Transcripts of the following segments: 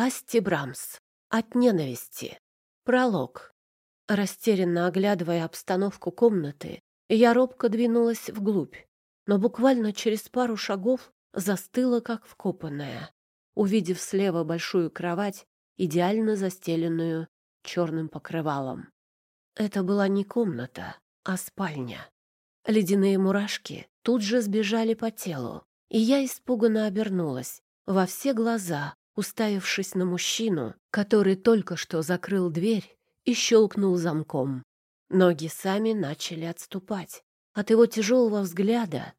Асти Брамс. От ненависти. Пролог. Растерянно оглядывая обстановку комнаты, я робко двинулась вглубь, но буквально через пару шагов застыла, как вкопанная, увидев слева большую кровать, идеально застеленную черным покрывалом. Это была не комната, а спальня. Ледяные мурашки тут же сбежали по телу, и я испуганно обернулась во все глаза, уставившись на мужчину, который только что закрыл дверь и щелкнул замком. Ноги сами начали отступать. От его тяжелого взгляда,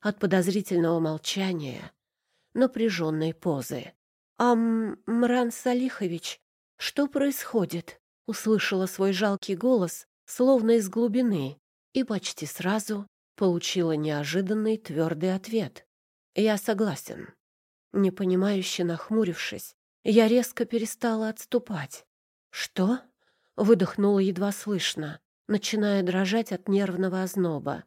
от подозрительного молчания, напряженной позы. «Амран Салихович, что происходит?» Услышала свой жалкий голос, словно из глубины, и почти сразу получила неожиданный твердый ответ. «Я согласен». Непонимающе нахмурившись, я резко перестала отступать. «Что?» — выдохнула едва слышно, начиная дрожать от нервного озноба.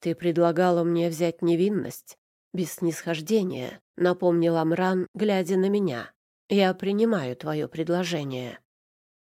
«Ты предлагала мне взять невинность?» «Без снисхождения», — напомнил Амран, глядя на меня. «Я принимаю твое предложение».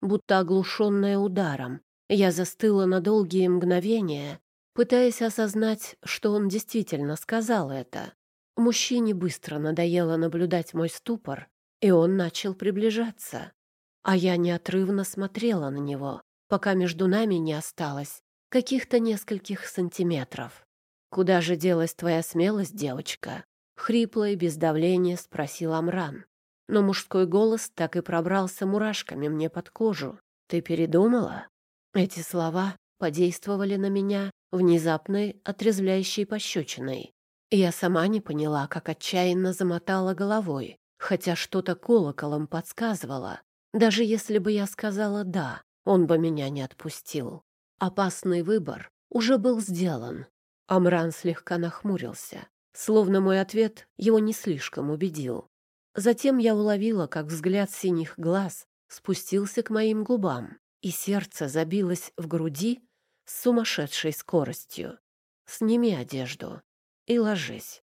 Будто оглушенная ударом, я застыла на долгие мгновения, пытаясь осознать, что он действительно сказал это. Мужчине быстро надоело наблюдать мой ступор, и он начал приближаться. А я неотрывно смотрела на него, пока между нами не осталось каких-то нескольких сантиметров. «Куда же делась твоя смелость, девочка?» — хрипло и без давления спросил Амран. Но мужской голос так и пробрался мурашками мне под кожу. «Ты передумала?» Эти слова подействовали на меня внезапной отрезвляющей пощечиной. Я сама не поняла, как отчаянно замотала головой, хотя что-то колоколом подсказывало. Даже если бы я сказала «да», он бы меня не отпустил. Опасный выбор уже был сделан. Амран слегка нахмурился, словно мой ответ его не слишком убедил. Затем я уловила, как взгляд синих глаз спустился к моим губам, и сердце забилось в груди с сумасшедшей скоростью. «Сними одежду», и ложись.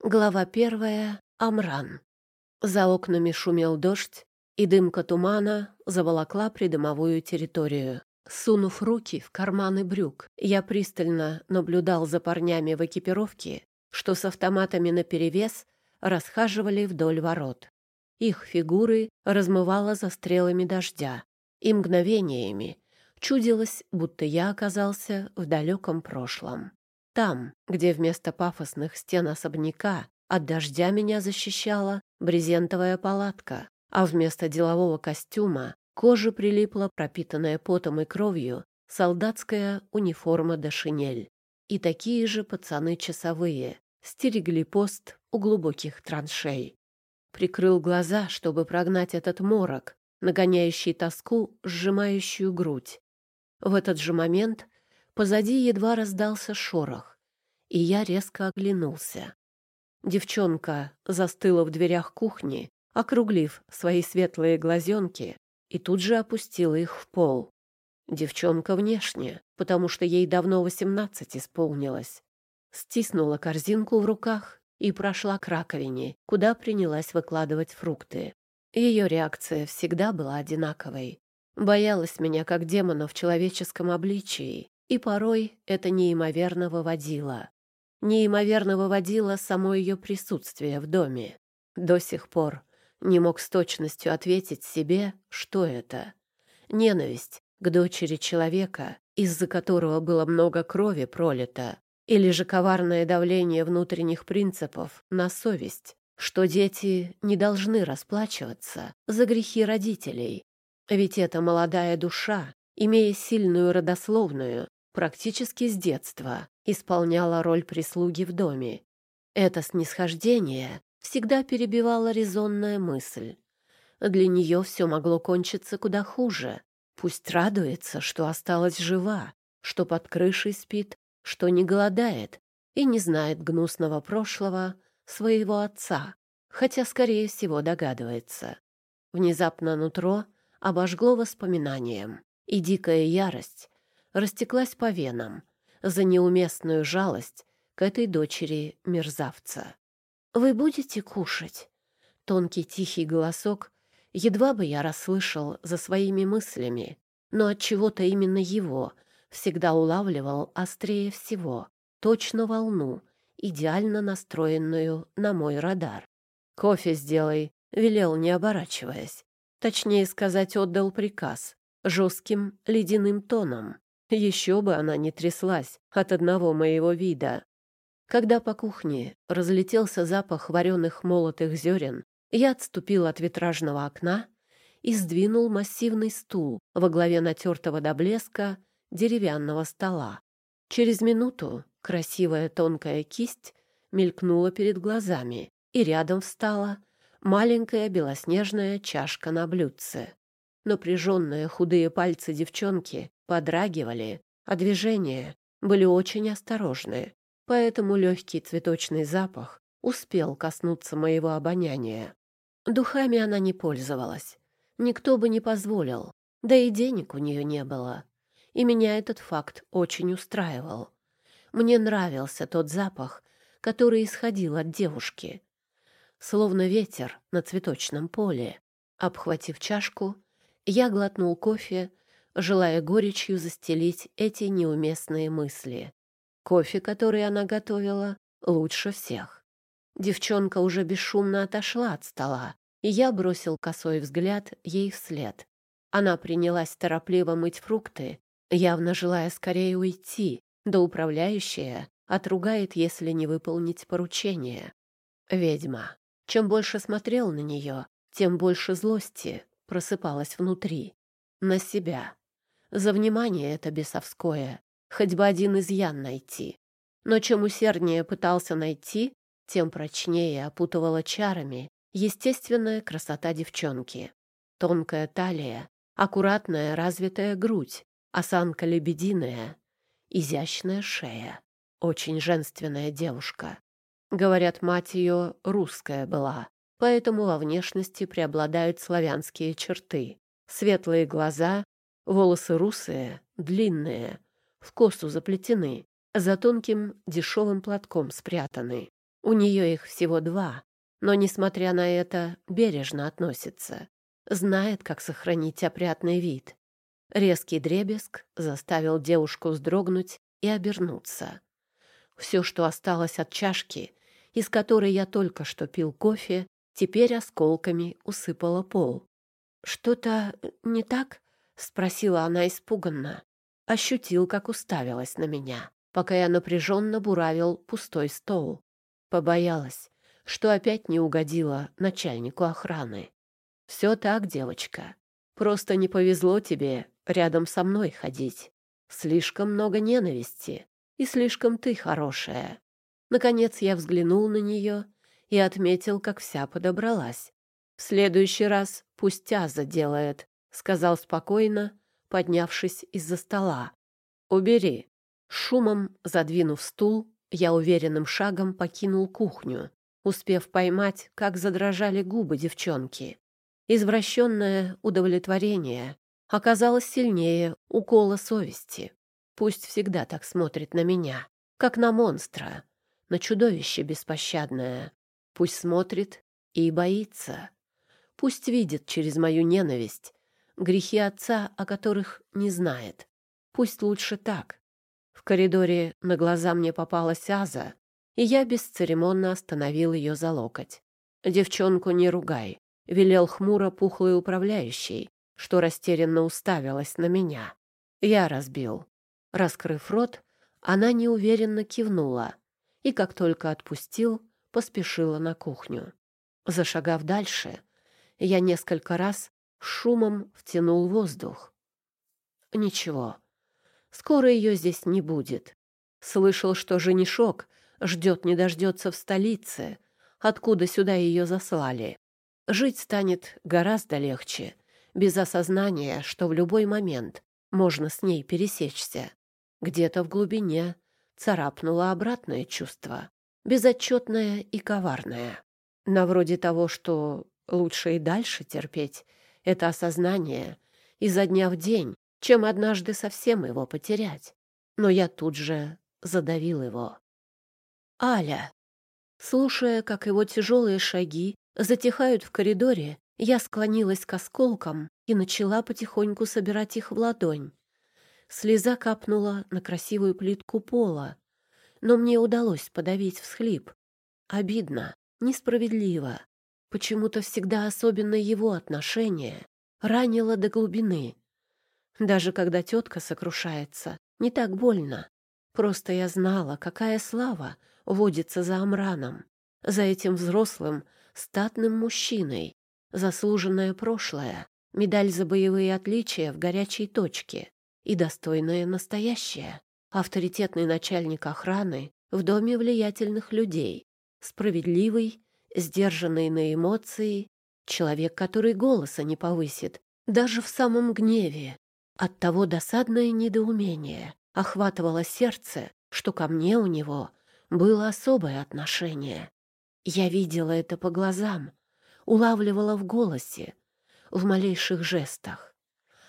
Глава первая. Амран. За окнами шумел дождь, и дымка тумана заволокла придомовую территорию. Сунув руки в карманы брюк, я пристально наблюдал за парнями в экипировке, что с автоматами наперевес расхаживали вдоль ворот. Их фигуры размывало за стрелами дождя, и мгновениями чудилось, будто я оказался в далеком прошлом. Там, где вместо пафосных стен особняка от дождя меня защищала брезентовая палатка, а вместо делового костюма коже прилипла пропитанная потом и кровью солдатская униформа да шинель. И такие же пацаны-часовые стерегли пост у глубоких траншей. Прикрыл глаза, чтобы прогнать этот морок, нагоняющий тоску, сжимающую грудь. В этот же момент Позади едва раздался шорох, и я резко оглянулся. Девчонка застыла в дверях кухни, округлив свои светлые глазенки, и тут же опустила их в пол. Девчонка внешне, потому что ей давно восемнадцать исполнилось. Стиснула корзинку в руках и прошла к раковине, куда принялась выкладывать фрукты. Ее реакция всегда была одинаковой. Боялась меня как демона в человеческом обличии и порой это неимоверно выводило. Неимоверно выводило само ее присутствие в доме. До сих пор не мог с точностью ответить себе, что это. Ненависть к дочери человека, из-за которого было много крови пролито, или же коварное давление внутренних принципов на совесть, что дети не должны расплачиваться за грехи родителей. Ведь эта молодая душа, имея сильную родословную, практически с детства исполняла роль прислуги в доме. Это снисхождение всегда перебивало резонная мысль. Для нее все могло кончиться куда хуже. Пусть радуется, что осталась жива, что под крышей спит, что не голодает и не знает гнусного прошлого своего отца, хотя, скорее всего, догадывается. Внезапно нутро обожгло воспоминанием, и дикая ярость растеклась по венам за неуместную жалость к этой дочери мерзавца. «Вы будете кушать?» Тонкий тихий голосок едва бы я расслышал за своими мыслями, но от чего-то именно его всегда улавливал острее всего, точно волну, идеально настроенную на мой радар. «Кофе сделай», — велел, не оборачиваясь. Точнее сказать, отдал приказ, жестким ледяным тоном. Еще бы она не тряслась от одного моего вида. Когда по кухне разлетелся запах вареных молотых зерен, я отступил от витражного окна и сдвинул массивный стул во главе натертого до блеска деревянного стола. Через минуту красивая тонкая кисть мелькнула перед глазами, и рядом встала маленькая белоснежная чашка на блюдце. Напряженные худые пальцы девчонки подрагивали, а движения были очень осторожны, поэтому легкий цветочный запах успел коснуться моего обоняния. Духами она не пользовалась. Никто бы не позволил, да и денег у нее не было. И меня этот факт очень устраивал. Мне нравился тот запах, который исходил от девушки. Словно ветер на цветочном поле. Обхватив чашку, я глотнул кофе, желая горечью застелить эти неуместные мысли. Кофе, который она готовила, лучше всех. Девчонка уже бесшумно отошла от стола, и я бросил косой взгляд ей вслед. Она принялась торопливо мыть фрукты, явно желая скорее уйти, да управляющая отругает, если не выполнить поручение. Ведьма. Чем больше смотрел на нее, тем больше злости просыпалась внутри. На себя. За внимание это бесовское. Хоть бы один изъян найти. Но чем усерднее пытался найти, тем прочнее опутывала чарами естественная красота девчонки. Тонкая талия, аккуратная развитая грудь, осанка лебединая, изящная шея. Очень женственная девушка. Говорят, мать ее русская была, поэтому во внешности преобладают славянские черты. Светлые глаза, волосы русые, длинные, в косу заплетены, за тонким дешевым платком спрятаны. У нее их всего два, но, несмотря на это, бережно относится. Знает, как сохранить опрятный вид. Резкий дребезг заставил девушку вздрогнуть и обернуться. Все, что осталось от чашки, из которой я только что пил кофе, теперь осколками усыпала пол. «Что-то не так?» — спросила она испуганно. Ощутил, как уставилась на меня, пока я напряженно буравил пустой стол. Побоялась, что опять не угодила начальнику охраны. «Все так, девочка. Просто не повезло тебе рядом со мной ходить. Слишком много ненависти, и слишком ты хорошая. Наконец я взглянул на нее и отметил, как вся подобралась. «В следующий раз пусть Аза делает», — сказал спокойно, поднявшись из-за стола. «Убери». Шумом задвинув стул, я уверенным шагом покинул кухню, успев поймать, как задрожали губы девчонки. Извращенное удовлетворение оказалось сильнее укола совести. Пусть всегда так смотрит на меня, как на монстра, на чудовище беспощадное. Пусть смотрит и боится. Пусть видит через мою ненависть грехи отца, о которых не знает. Пусть лучше так. В коридоре на глаза мне попалась Аза, и я бесцеремонно остановил ее за локоть. «Девчонку не ругай», — велел хмуро пухлый управляющий, что растерянно уставилась на меня. Я разбил. Раскрыв рот, она неуверенно кивнула и, как только отпустил, поспешила на кухню. Зашагав дальше, я несколько раз шумом втянул воздух. Ничего, скоро ее здесь не будет. Слышал, что женишок ждет не дождется в столице, откуда сюда ее заслали. Жить станет гораздо легче, без осознания, что в любой момент можно с ней пересечься. Где-то в глубине царапнуло обратное чувство, безотчетное и коварное. На вроде того, что лучше и дальше терпеть это осознание изо дня в день, чем однажды совсем его потерять. Но я тут же задавил его. Аля. Слушая, как его тяжелые шаги затихают в коридоре, я склонилась к осколкам и начала потихоньку собирать их в ладонь. Слеза капнула на красивую плитку пола, но мне удалось подавить всхлип. Обидно, несправедливо. Почему-то всегда особенно его отношение ранило до глубины. Даже когда тетка сокрушается, не так больно. Просто я знала, какая слава водится за Амраном, за этим взрослым, статным мужчиной, заслуженное прошлое, медаль за боевые отличия в горячей точке и достойное настоящее, авторитетный начальник охраны в доме влиятельных людей, справедливый, сдержанный на эмоции, человек, который голоса не повысит, даже в самом гневе. Оттого досадное недоумение охватывало сердце, что ко мне у него было особое отношение. Я видела это по глазам, улавливала в голосе, в малейших жестах.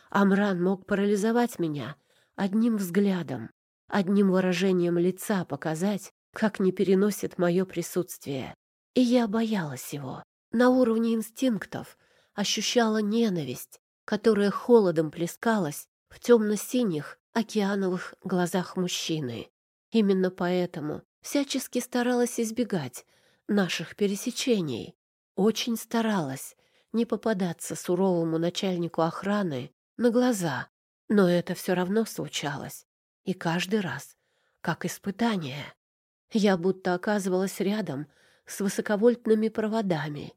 Амран мог парализовать меня одним взглядом, одним выражением лица показать, как не переносит мое присутствие. И я боялась его. На уровне инстинктов ощущала ненависть, которая холодом плескалась в темно-синих океановых глазах мужчины. Именно поэтому всячески старалась избегать наших пересечений. Очень старалась не попадаться суровому начальнику охраны на глаза, но это все равно случалось. И каждый раз, как испытание. Я будто оказывалась рядом с высоковольтными проводами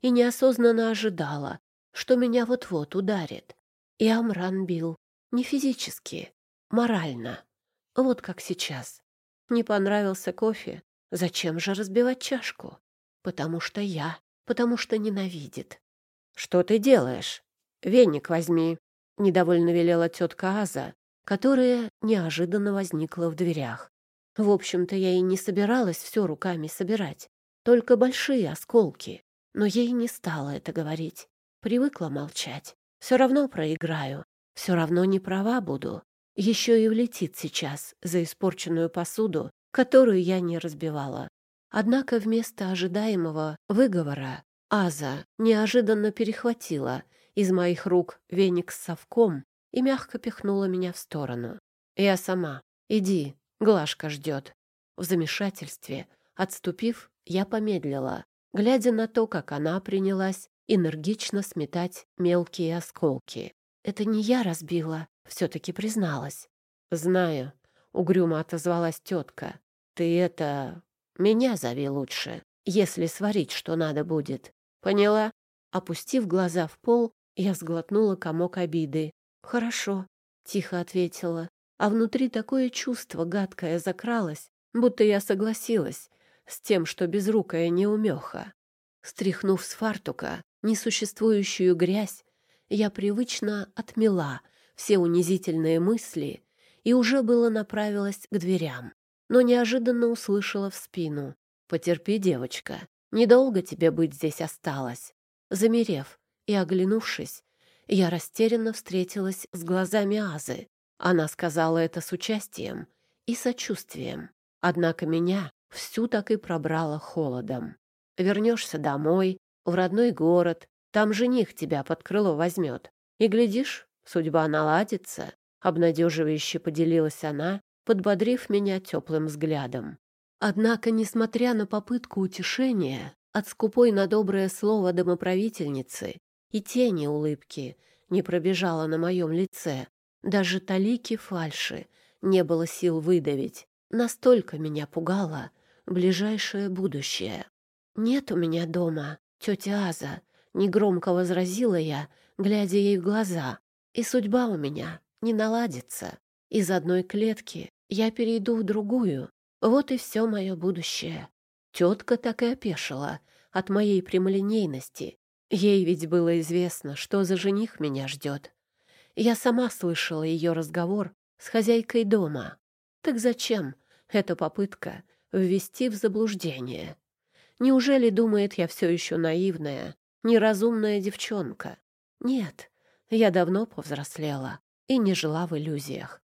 и неосознанно ожидала, что меня вот-вот ударит. И Амран бил не физически, морально. Вот как сейчас. Не понравился кофе? Зачем же разбивать чашку? Потому что я, потому что ненавидит. «Что ты делаешь? Веник возьми», — недовольно велела тетка Аза, которая неожиданно возникла в дверях. В общем-то, я и не собиралась все руками собирать, только большие осколки. Но ей не стала это говорить. Привыкла молчать. Все равно проиграю, все равно не права буду. Еще и влетит сейчас за испорченную посуду, которую я не разбивала. Однако вместо ожидаемого выговора Аза неожиданно перехватила из моих рук веник с совком и мягко пихнула меня в сторону. «Я сама. Иди, Глашка ждет». В замешательстве, отступив, я помедлила, глядя на то, как она принялась энергично сметать мелкие осколки. «Это не я разбила», — все-таки призналась. «Знаю», — угрюмо отозвалась тетка. «Ты это... меня зови лучше, если сварить что надо будет. Поняла?» Опустив глаза в пол, я сглотнула комок обиды. «Хорошо», — тихо ответила. А внутри такое чувство гадкое закралось, будто я согласилась с тем, что безрукая неумеха. Стряхнув с фартука несуществующую грязь, я привычно отмела все унизительные мысли и уже было направилась к дверям, но неожиданно услышала в спину. «Потерпи, девочка, недолго тебе быть здесь осталось». Замерев и оглянувшись, я растерянно встретилась с глазами Азы. Она сказала это с участием и сочувствием. Однако меня всю так и пробрало холодом. Вернешься домой, в родной город, там жених тебя под крыло возьмет. И, глядишь, судьба наладится. Обнадеживающе поделилась она, подбодрив меня теплым взглядом. Однако, несмотря на попытку утешения, от скупой на доброе слово домоправительницы и тени улыбки не пробежала на моем лице. Даже талики фальши не было сил выдавить. Настолько меня пугало ближайшее будущее. «Нет у меня дома, тетя Аза», — негромко возразила я, глядя ей в глаза. «И судьба у меня не наладится. Из одной клетки я перейду в другую. Вот и все мое будущее». Тетка так и опешила от моей прямолинейности Ей ведь было известно, что за жених меня ждет. Я сама слышала ее разговор с хозяйкой дома. Так зачем эта попытка ввести в заблуждение? Неужели думает я все еще наивная, неразумная девчонка? Нет, я давно повзрослела и не жила в иллюзиях.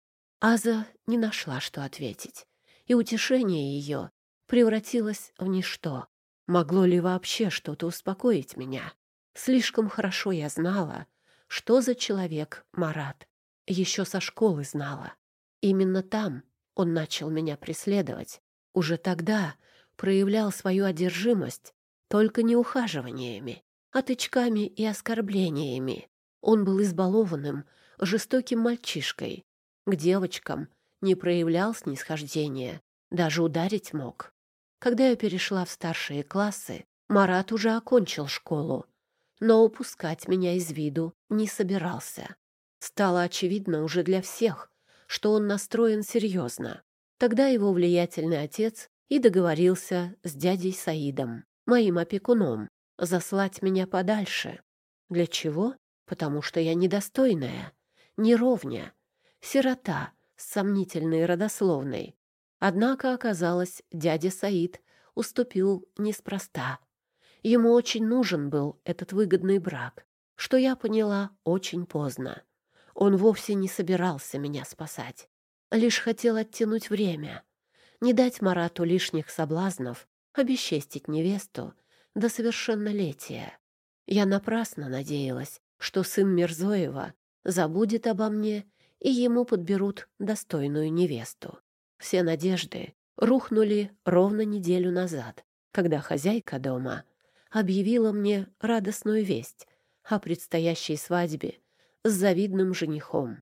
Аза не нашла, что ответить, и утешение ее превратилось в ничто. Могло ли вообще что-то успокоить меня? Слишком хорошо я знала, что за человек Марат. Еще со школы знала. Именно там он начал меня преследовать. Уже тогда проявлял свою одержимость только не ухаживаниями, а тычками и оскорблениями. Он был избалованным, жестоким мальчишкой. К девочкам не проявлял снисхождения, даже ударить мог. Когда я перешла в старшие классы, Марат уже окончил школу, но упускать меня из виду не собирался. Стало очевидно уже для всех, что он настроен серьезно. Тогда его влиятельный отец и договорился с дядей Саидом, моим опекуном, заслать меня подальше. Для чего? Потому что я недостойная, неровня, сирота с сомнительной родословной. Однако, оказалось, дядя Саид уступил неспроста. Ему очень нужен был этот выгодный брак, что я поняла очень поздно. Он вовсе не собирался меня спасать, лишь хотел оттянуть время, не дать Марату лишних соблазнов, обесчестить невесту до совершеннолетия. Я напрасно надеялась, что сын Мирзоева забудет обо мне и ему подберут достойную невесту. Все надежды рухнули ровно неделю назад, когда хозяйка дома объявила мне радостную весть о предстоящей свадьбе с завидным женихом.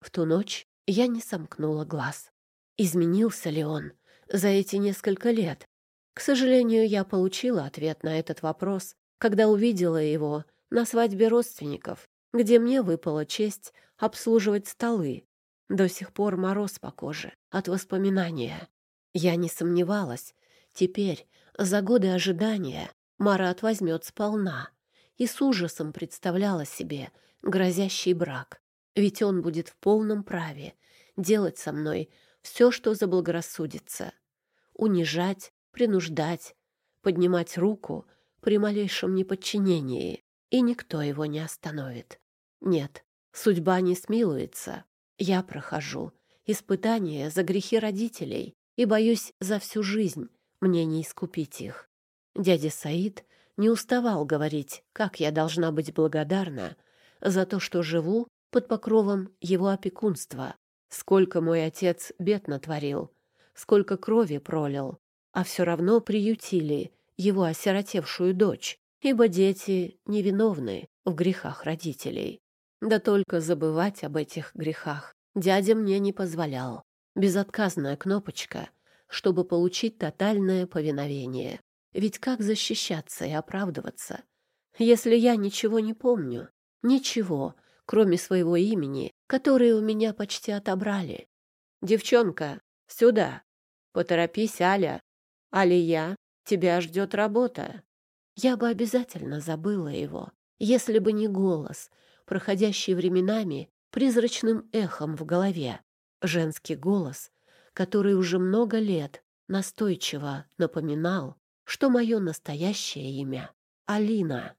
В ту ночь я не сомкнула глаз. Изменился ли он за эти несколько лет? К сожалению, я получила ответ на этот вопрос, когда увидела его на свадьбе родственников, где мне выпала честь обслуживать столы. До сих пор мороз по коже от воспоминания. Я не сомневалась. Теперь, за годы ожидания, Марат возьмет сполна и с ужасом представляла себе, грозящий брак. Ведь он будет в полном праве делать со мной все, что заблагорассудится. Унижать, принуждать, поднимать руку при малейшем неподчинении, и никто его не остановит. Нет, судьба не смилуется. Я прохожу испытания за грехи родителей и боюсь за всю жизнь мне не искупить их. Дядя Саид не уставал говорить, как я должна быть благодарна за то, что живу под покровом его опекунства. Сколько мой отец бед натворил, сколько крови пролил, а все равно приютили его осиротевшую дочь, ибо дети невиновны в грехах родителей. Да только забывать об этих грехах дядя мне не позволял. Безотказная кнопочка, чтобы получить тотальное повиновение. Ведь как защищаться и оправдываться, если я ничего не помню? Ничего, кроме своего имени, которое у меня почти отобрали. «Девчонка, сюда! Поторопись, Аля! Алия, тебя ждет работа!» Я бы обязательно забыла его, если бы не голос, проходящий временами призрачным эхом в голове. Женский голос, который уже много лет настойчиво напоминал, что мое настоящее имя — Алина.